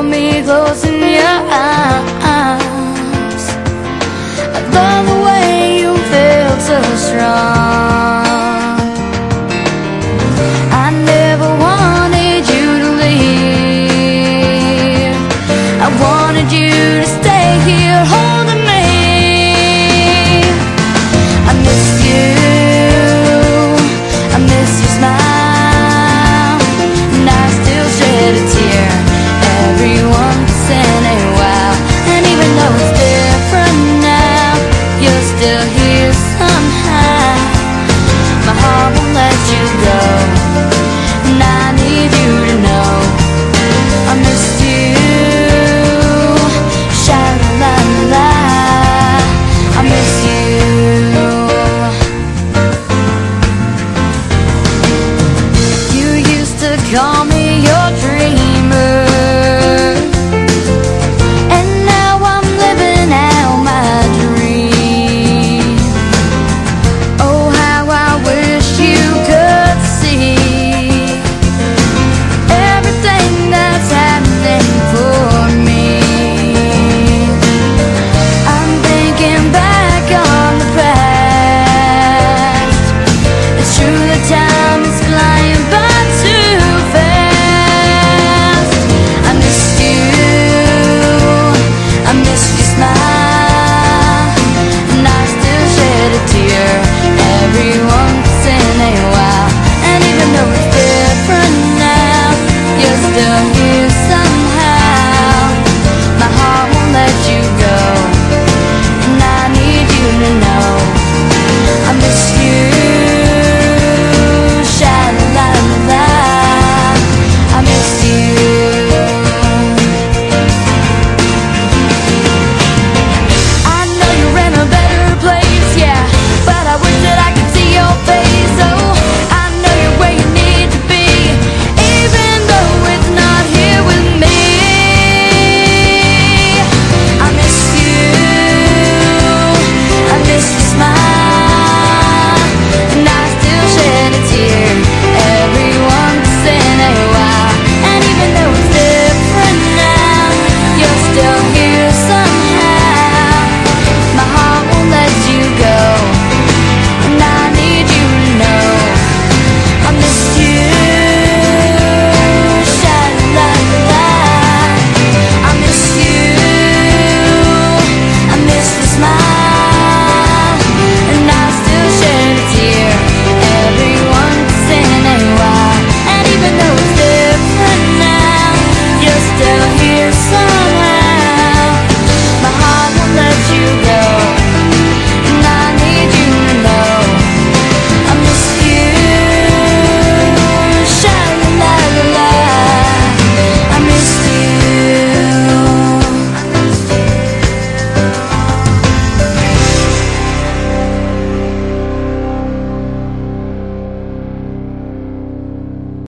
hold me close in your arms. I love the way you feel so strong. still here somehow. My heart won't let you go, and I need you to know I miss you. Sha la la, I miss you. You used to call me.